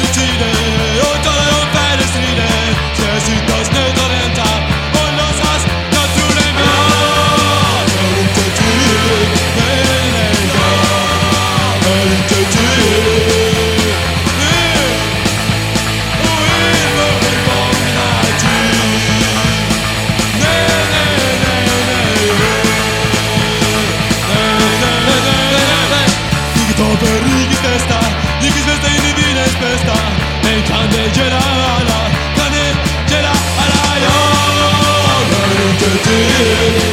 不羁的 Yeah.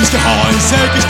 Du ska ha en säker